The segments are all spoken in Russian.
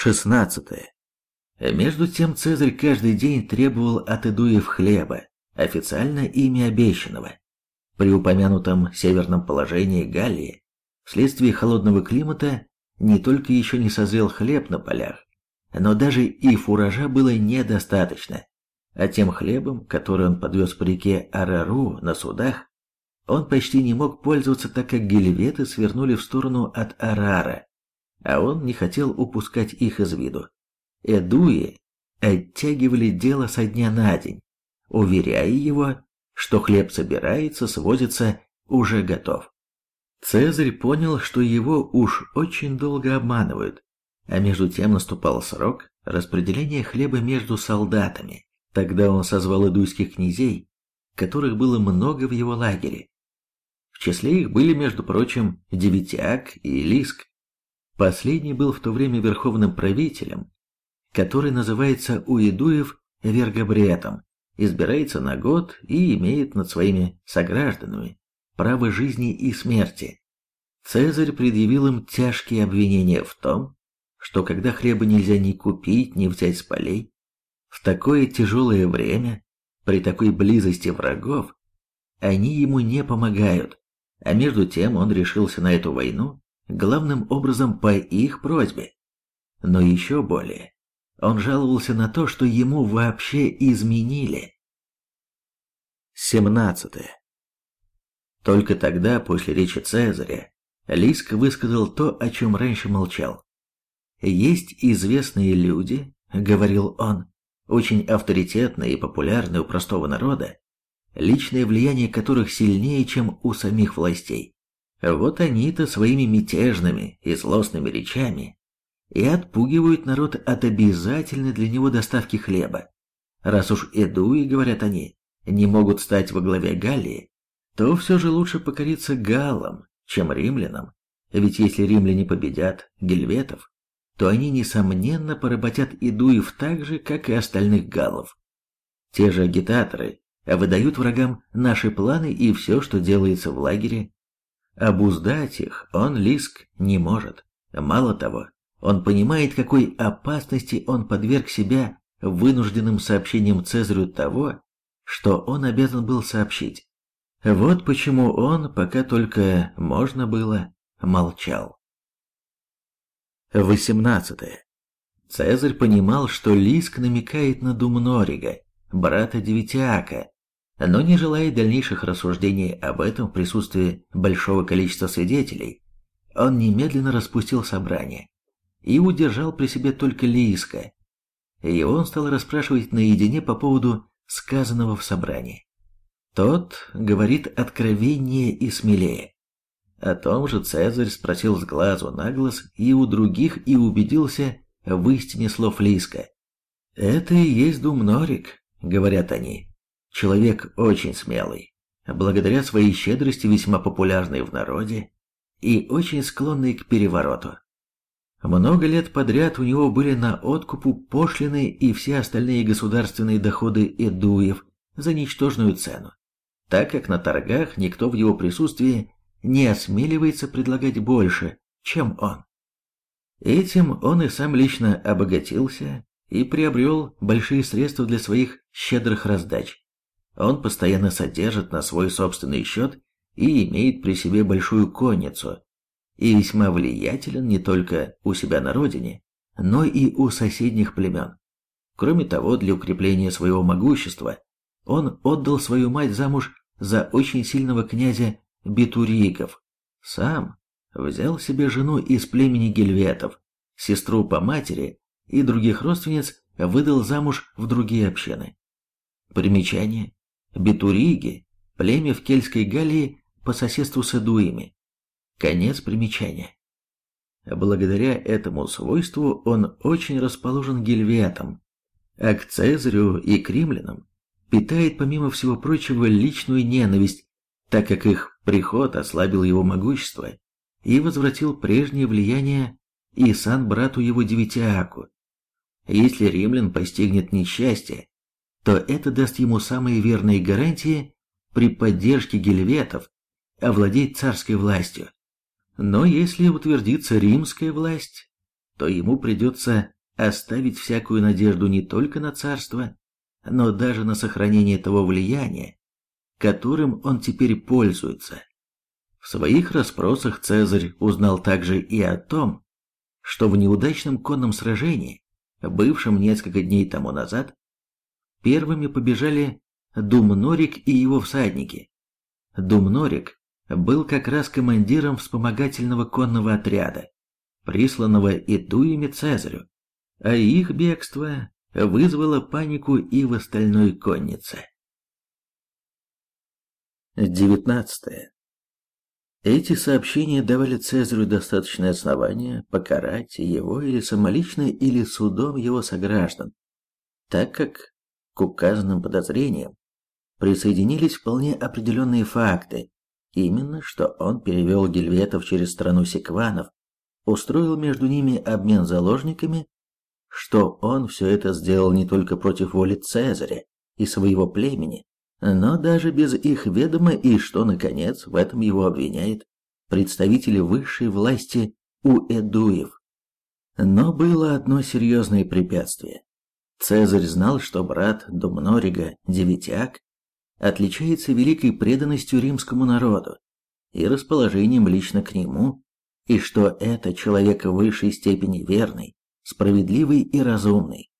16. Между тем Цезарь каждый день требовал от Идуев хлеба, официально ими обещанного. При упомянутом северном положении Галлии, вследствие холодного климата, не только еще не созрел хлеб на полях, но даже и фуража было недостаточно, а тем хлебом, который он подвез по реке Арару на судах, он почти не мог пользоваться, так как гельветы свернули в сторону от Арара, а он не хотел упускать их из виду. Эдуи оттягивали дело со дня на день, уверяя его, что хлеб собирается, свозится, уже готов. Цезарь понял, что его уж очень долго обманывают, а между тем наступал срок распределения хлеба между солдатами. Тогда он созвал идуйских князей, которых было много в его лагере. В числе их были, между прочим, Девятяк и Лиск. Последний был в то время верховным правителем, который называется у идуев вергобретом, избирается на год и имеет над своими согражданами право жизни и смерти. Цезарь предъявил им тяжкие обвинения в том, что когда хлеба нельзя ни купить, ни взять с полей, в такое тяжелое время, при такой близости врагов, они ему не помогают, а между тем он решился на эту войну главным образом по их просьбе. Но еще более, он жаловался на то, что ему вообще изменили. 17. Только тогда, после речи Цезаря, Лиск высказал то, о чем раньше молчал. «Есть известные люди, — говорил он, — очень авторитетные и популярные у простого народа, личное влияние которых сильнее, чем у самих властей. Вот они-то своими мятежными и злостными речами и отпугивают народ от обязательной для него доставки хлеба. Раз уж Эдуи, говорят они, не могут стать во главе Галлии, то все же лучше покориться галлам, чем римлянам, ведь если римляне победят гельветов, то они, несомненно, поработят Идуев так же, как и остальных галлов. Те же агитаторы выдают врагам наши планы и все, что делается в лагере, Обуздать их он, Лиск, не может. Мало того, он понимает, какой опасности он подверг себя вынужденным сообщением Цезарю того, что он обязан был сообщить. Вот почему он, пока только можно было, молчал. 18. Цезарь понимал, что Лиск намекает на Думнорига, брата Девятиака, но не желая дальнейших рассуждений об этом в присутствии большого количества свидетелей, он немедленно распустил собрание и удержал при себе только Лииска. И он стал расспрашивать наедине по поводу сказанного в собрании. Тот говорит откровеннее и смелее. О том же Цезарь спросил с глазу на глаз и у других и убедился в истине слов Лиска. «Это и есть Думнорик», — говорят они. Человек очень смелый, благодаря своей щедрости весьма популярный в народе и очень склонный к перевороту. Много лет подряд у него были на откупу пошлины и все остальные государственные доходы эдуев за ничтожную цену, так как на торгах никто в его присутствии не осмеливается предлагать больше, чем он. Этим он и сам лично обогатился и приобрел большие средства для своих щедрых раздач. Он постоянно содержит на свой собственный счет и имеет при себе большую конницу, и весьма влиятелен не только у себя на родине, но и у соседних племен. Кроме того, для укрепления своего могущества он отдал свою мать замуж за очень сильного князя Бетуригов. Сам взял себе жену из племени гельветов, сестру по матери и других родственниц выдал замуж в другие общины. Примечание. Битуриги – племя в Кельтской Галлии по соседству с Эдуями. Конец примечания. Благодаря этому свойству он очень расположен к гельветам, а к Цезарю и к римлянам питает, помимо всего прочего, личную ненависть, так как их приход ослабил его могущество и возвратил прежнее влияние и сан брату его Девятиаку. Если римлян постигнет несчастье, то это даст ему самые верные гарантии при поддержке гельветов овладеть царской властью. Но если утвердится римская власть, то ему придется оставить всякую надежду не только на царство, но даже на сохранение того влияния, которым он теперь пользуется. В своих расспросах Цезарь узнал также и о том, что в неудачном конном сражении, бывшем несколько дней тому назад, первыми побежали Думнорик и его всадники. Думнорик был как раз командиром вспомогательного конного отряда, присланного Идуями Цезарю, а их бегство вызвало панику и в остальной коннице. 19. Эти сообщения давали Цезарю достаточное основание покарать его или самолично, или судом его сограждан, так как к указанным подозрениям присоединились вполне определенные факты, именно что он перевел гельветов через страну секванов, устроил между ними обмен заложниками, что он все это сделал не только против воли Цезаря и своего племени, но даже без их ведома и что, наконец, в этом его обвиняет представители высшей власти у Эдуев. Но было одно серьезное препятствие. Цезарь знал, что брат Думнорига, Девятяк, отличается великой преданностью римскому народу и расположением лично к нему, и что это человек в высшей степени верный, справедливый и разумный.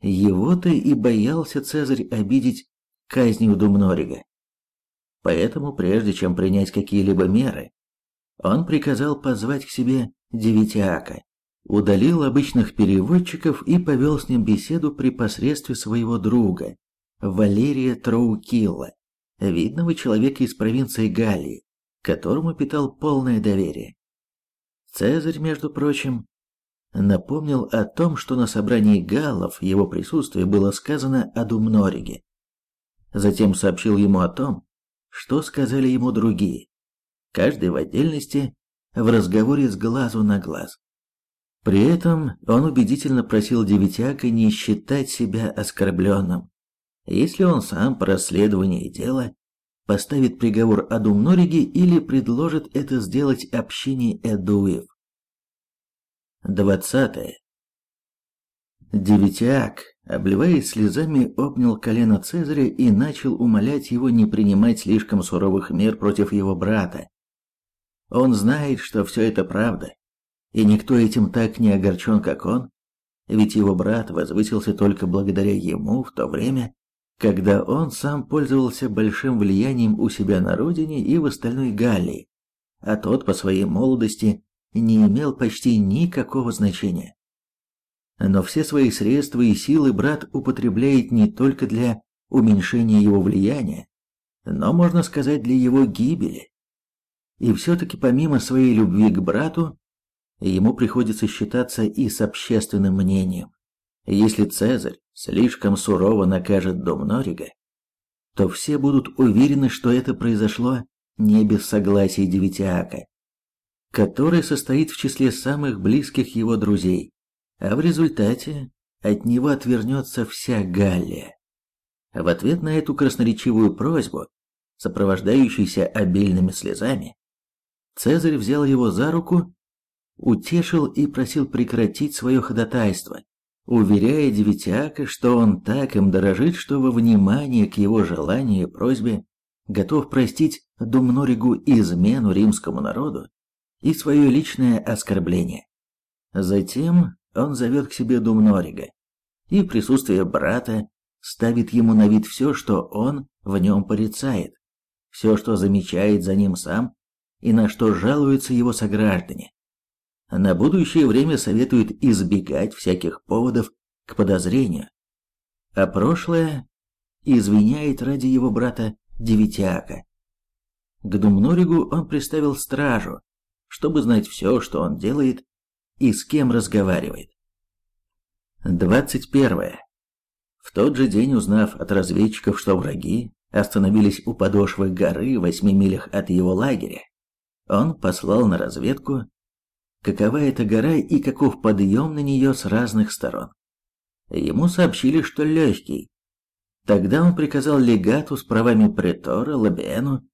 Его-то и боялся Цезарь обидеть казнью Думнорига. Поэтому, прежде чем принять какие-либо меры, он приказал позвать к себе Девятиака, удалил обычных переводчиков и повел с ним беседу при посредстве своего друга, Валерия Троукилла, видного человека из провинции Галлии, которому питал полное доверие. Цезарь, между прочим, напомнил о том, что на собрании галлов его присутствии было сказано о Думнориге. Затем сообщил ему о том, что сказали ему другие, каждый в отдельности, в разговоре с глазу на глаз. При этом он убедительно просил Девятяка не считать себя оскорбленным, если он сам по расследованию дела поставит приговор о Думнориге или предложит это сделать общине Эдуев. 20. Девятиак, обливаясь слезами, обнял колено Цезаря и начал умолять его не принимать слишком суровых мер против его брата. Он знает, что все это правда, и никто этим так не огорчен, как он, ведь его брат возвысился только благодаря ему в то время, когда он сам пользовался большим влиянием у себя на родине и в остальной Галлии, а тот по своей молодости не имел почти никакого значения. Но все свои средства и силы брат употребляет не только для уменьшения его влияния, но, можно сказать, для его гибели. И все-таки помимо своей любви к брату, ему приходится считаться и с общественным мнением. Если Цезарь слишком сурово накажет дом Норига, то все будут уверены, что это произошло не без согласия Девятиака, который состоит в числе самых близких его друзей, а в результате от него отвернется вся Галлия. В ответ на эту красноречивую просьбу, сопровождающуюся обильными слезами, Цезарь взял его за руку, утешил и просил прекратить свое ходатайство, уверяя Девятяка, что он так им дорожит, что во внимание к его желанию и просьбе готов простить Думноригу измену римскому народу и свое личное оскорбление. Затем он зовет к себе Думнорига, и присутствие брата ставит ему на вид все, что он в нем порицает, все, что замечает за ним сам и на что жалуются его сограждане. На будущее время советует избегать всяких поводов к подозрению, а прошлое извиняет ради его брата Девятиака. К Думноригу он приставил стражу, чтобы знать все, что он делает и с кем разговаривает. 21. В тот же день, узнав от разведчиков, что враги остановились у подошвы горы в восьми милях от его лагеря, он послал на разведку, какова эта гора и каков подъем на нее с разных сторон. Ему сообщили, что легкий. Тогда он приказал легату с правами претора Лабиэну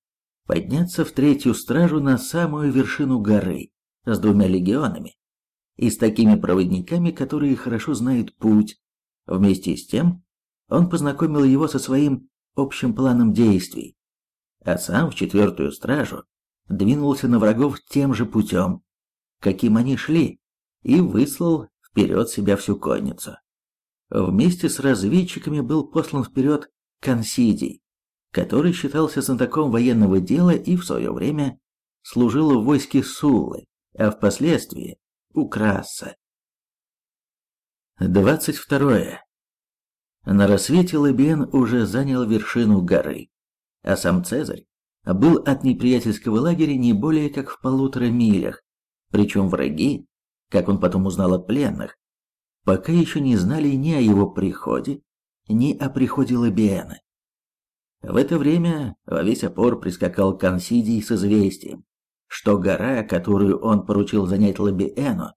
подняться в третью стражу на самую вершину горы с двумя легионами и с такими проводниками, которые хорошо знают путь. Вместе с тем, он познакомил его со своим общим планом действий, а сам в четвертую стражу двинулся на врагов тем же путем, каким они шли, и выслал вперед себя всю конницу. Вместе с разведчиками был послан вперед Консидий, который считался знатоком военного дела и в свое время служил в войске Суллы, а впоследствии у Краса. 22. На рассвете Лабиен уже занял вершину горы, а сам Цезарь был от неприятельского лагеря не более как в полутора милях, причем враги, как он потом узнал от пленных, пока еще не знали ни о его приходе, ни о приходе Лабиена. В это время во весь опор прискакал Консидий с известием, что гора, которую он поручил занять Лабиэну,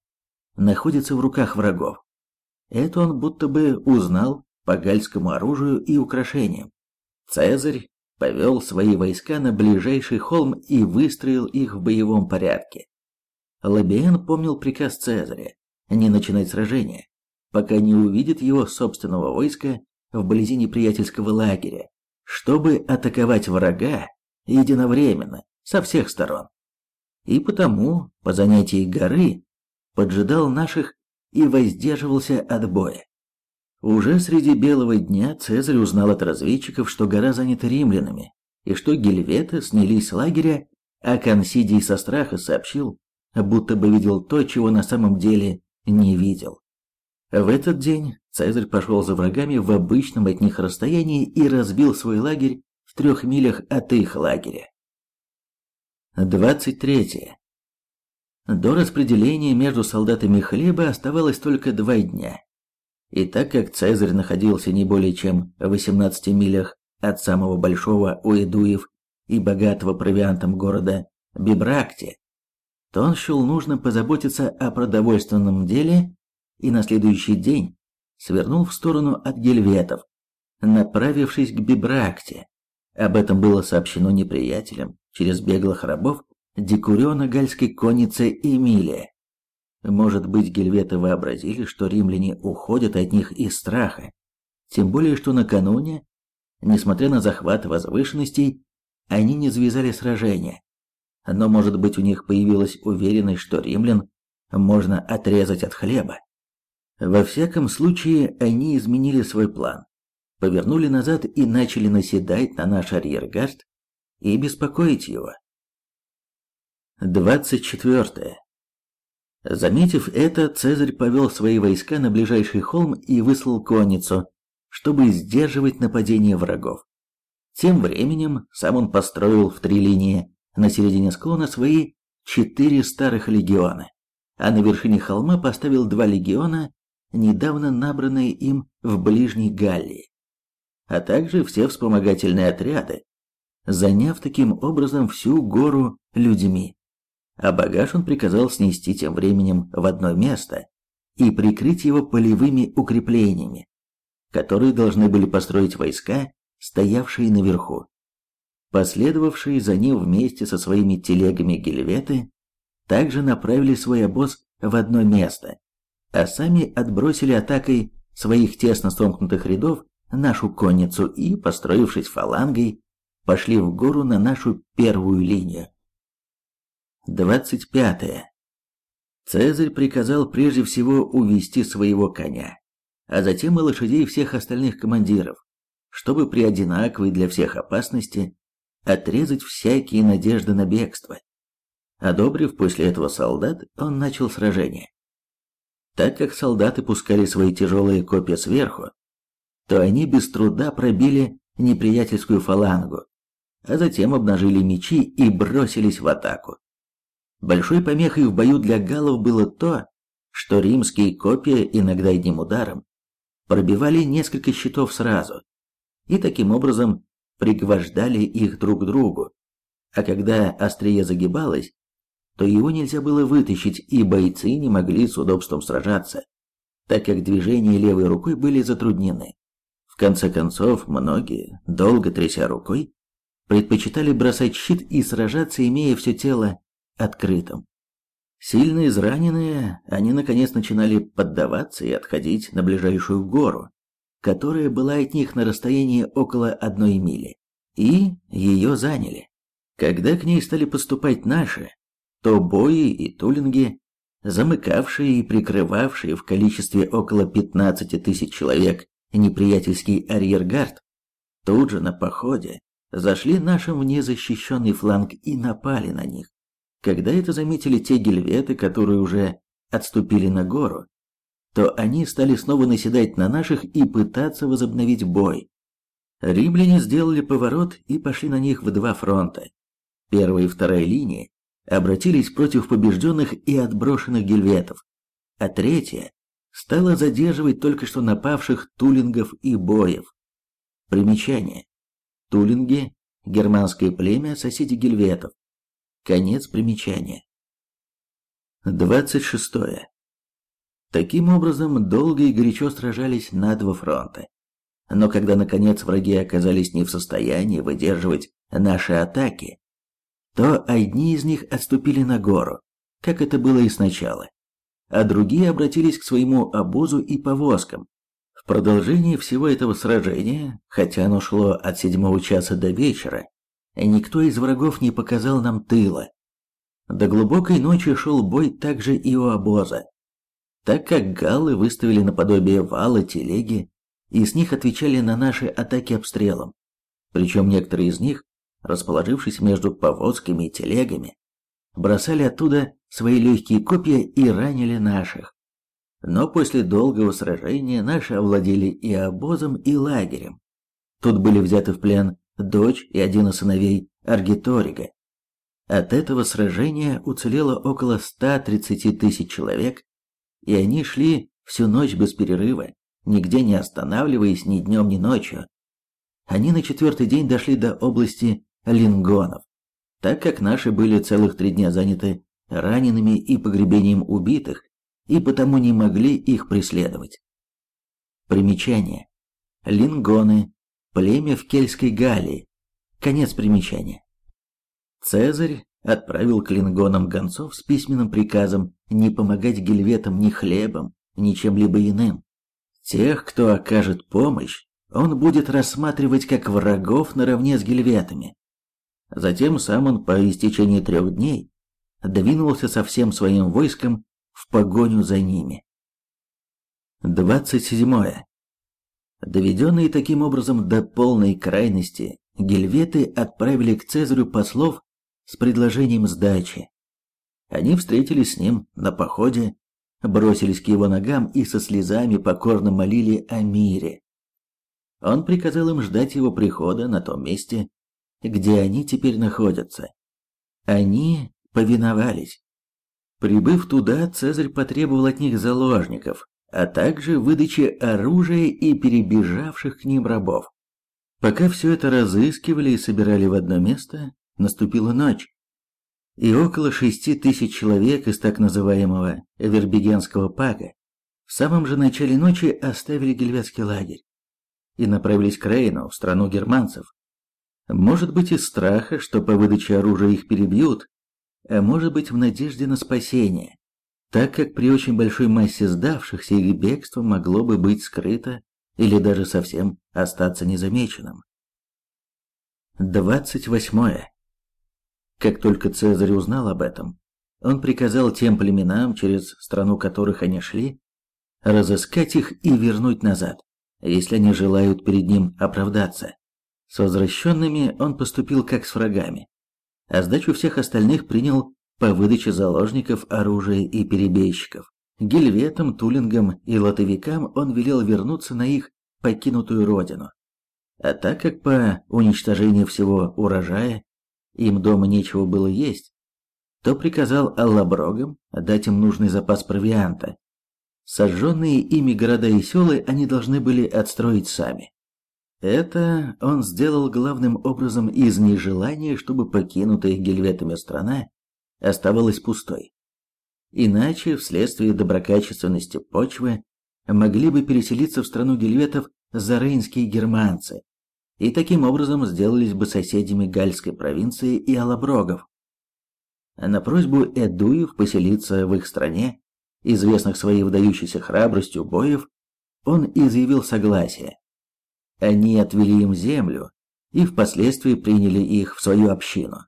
находится в руках врагов. Это он будто бы узнал по гальскому оружию и украшениям. Цезарь повел свои войска на ближайший холм и выстроил их в боевом порядке. Лабиен помнил приказ Цезаря не начинать сражение, пока не увидит его собственного войска вблизи неприятельского лагеря, чтобы атаковать врага единовременно со всех сторон. И потому по занятии горы поджидал наших и воздерживался от боя. Уже среди белого дня Цезарь узнал от разведчиков, что гора занята римлянами, и что гельветы снялись с лагеря, а Консидий со страха сообщил, будто бы видел то, чего на самом деле не видел. В этот день Цезарь пошел за врагами в обычном от них расстоянии и разбил свой лагерь в трех милях от их лагеря. 23. До распределения между солдатами хлеба оставалось только два дня. И так как Цезарь находился не более чем в 18 милях от самого большого у Эдуев и богатого провиантом города Бибракте, то он счел нужно позаботиться о продовольственном деле и на следующий день свернул в сторону от гельветов, направившись к Бибракте. Об этом было сообщено неприятелям через беглых рабов Декуриона гальской конницы Эмилия. Может быть, гельветы вообразили, что римляне уходят от них из страха, тем более, что накануне, несмотря на захват возвышенностей, они не завязали сражения. Но, может быть, у них появилась уверенность, что римлян можно отрезать от хлеба. Во всяком случае, они изменили свой план, повернули назад и начали наседать на наш арьергард и беспокоить его. 24. Заметив это, Цезарь повел свои войска на ближайший холм и выслал конницу, чтобы сдерживать нападение врагов. Тем временем сам он построил в три линии на середине склона свои четыре старых легиона, а на вершине холма поставил два легиона, недавно набранные им в ближней Галлии, а также все вспомогательные отряды, заняв таким образом всю гору людьми а багаж он приказал снести тем временем в одно место и прикрыть его полевыми укреплениями, которые должны были построить войска, стоявшие наверху. Последовавшие за ним вместе со своими телегами гельветы также направили свой обоз в одно место, а сами отбросили атакой своих тесно сомкнутых рядов нашу конницу и, построившись фалангой, пошли в гору на нашу первую линию. 25. Цезарь приказал прежде всего увести своего коня, а затем и лошадей всех остальных командиров, чтобы при одинаковой для всех опасности отрезать всякие надежды на бегство. Одобрив после этого солдат, он начал сражение. Так как солдаты пускали свои тяжелые копья сверху, то они без труда пробили неприятельскую фалангу, а затем обнажили мечи и бросились в атаку. Большой помехой в бою для галлов было то, что римские копья иногда одним ударом пробивали несколько щитов сразу и таким образом пригвождали их друг к другу. А когда острие загибалось, то его нельзя было вытащить, и бойцы не могли с удобством сражаться, так как движения левой рукой были затруднены. В конце концов, многие, долго тряся рукой, предпочитали бросать щит и сражаться, имея все тело открытым. Сильно израненные, они наконец начинали поддаваться и отходить на ближайшую гору, которая была от них на расстоянии около одной мили, и ее заняли. Когда к ней стали поступать наши, то бои и тулинги, замыкавшие и прикрывавшие в количестве около 15 тысяч человек неприятельский арьергард, тут же на походе зашли нашим в незащищенный фланг и напали на них. Когда это заметили те гельветы, которые уже отступили на гору, то они стали снова наседать на наших и пытаться возобновить бой. Римляне сделали поворот и пошли на них в два фронта. Первая и вторая линии обратились против побежденных и отброшенных гельветов, а третья стала задерживать только что напавших тулингов и боев. Примечание. Тулинги – германское племя, соседи гельветов. Конец примечания. 26. Таким образом, долго и горячо сражались на два фронта. Но когда, наконец, враги оказались не в состоянии выдерживать наши атаки, то одни из них отступили на гору, как это было и сначала, а другие обратились к своему обозу и повозкам. В продолжении всего этого сражения, хотя оно шло от седьмого часа до вечера, никто из врагов не показал нам тыла. До глубокой ночи шел бой также и у обоза, так как галлы выставили наподобие вала телеги, и с них отвечали на наши атаки обстрелом. Причем некоторые из них, расположившись между повозками и телегами, бросали оттуда свои легкие копья и ранили наших. Но после долгого сражения наши овладели и обозом, и лагерем. Тут были взяты в плен дочь и один из сыновей Аргиторига. От этого сражения уцелело около 130 тысяч человек, и они шли всю ночь без перерыва, нигде не останавливаясь ни днем, ни ночью. Они на четвертый день дошли до области Лингонов, так как наши были целых три дня заняты ранеными и погребением убитых, и потому не могли их преследовать. Примечание. Лингоны. Племя в Кельтской Галлии. Конец примечания. Цезарь отправил к лингонам гонцов с письменным приказом не помогать гельветам ни хлебом, ни чем-либо иным. Тех, кто окажет помощь, он будет рассматривать как врагов наравне с гельветами. Затем сам он по истечении трех дней двинулся со всем своим войском в погоню за ними. 27. Доведенные таким образом до полной крайности, гельветы отправили к Цезарю послов с предложением сдачи. Они встретились с ним на походе, бросились к его ногам и со слезами покорно молили о мире. Он приказал им ждать его прихода на том месте, где они теперь находятся. Они повиновались. Прибыв туда, Цезарь потребовал от них заложников, а также выдачи оружия и перебежавших к ним рабов. Пока все это разыскивали и собирали в одно место, наступила ночь, и около шести тысяч человек из так называемого Вербигенского пага в самом же начале ночи оставили гельветский лагерь и направились к Рейну, в страну германцев. Может быть из страха, что по выдаче оружия их перебьют, а может быть в надежде на спасение, так как при очень большой массе сдавшихся их бегство могло бы быть скрыто или даже совсем остаться незамеченным. 28. Как только Цезарь узнал об этом, он приказал тем племенам, через страну которых они шли, разыскать их и вернуть назад, если они желают перед ним оправдаться. С возвращенными он поступил как с врагами, а сдачу всех остальных принял по выдаче заложников, оружия и перебежчиков. Гельветам, Тулингам и Латовикам он велел вернуться на их покинутую родину. А так как по уничтожению всего урожая им дома нечего было есть, то приказал аллаброгам дать им нужный запас провианта. Сожженные ими города и селы они должны были отстроить сами. Это он сделал главным образом из нежелания, чтобы покинутая гельветами страна оставалась пустой. Иначе, вследствие доброкачественности почвы, могли бы переселиться в страну гельветов зарейнские германцы, и таким образом сделались бы соседями Гальской провинции и Алаброгов. На просьбу Эдуев поселиться в их стране, известных своей выдающейся храбростью боев, он изъявил согласие. Они отвели им землю и впоследствии приняли их в свою общину,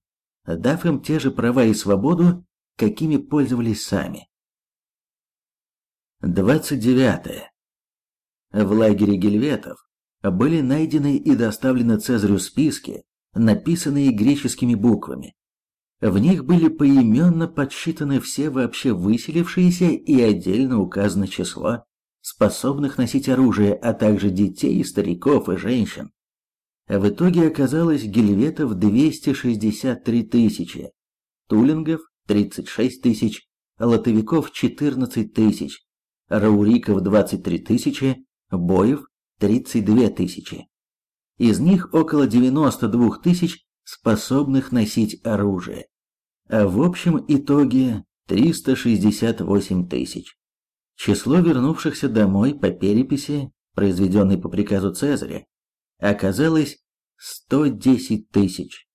дав им те же права и свободу, какими пользовались сами. 29. В лагере гельветов были найдены и доставлены Цезарю списки, написанные греческими буквами. В них были поименно подсчитаны все вообще выселившиеся и отдельно указано число способных носить оружие, а также детей, стариков и женщин. В итоге оказалось гельветов 263 тысячи, тулингов 36 тысяч, латовиков 14 тысяч, рауриков 23 тысячи, боев 32 тысячи. Из них около 92 тысяч способных носить оружие. А в общем итоге 368 тысяч. Число вернувшихся домой по переписи, произведенной по приказу Цезаря, оказалось 110 тысяч.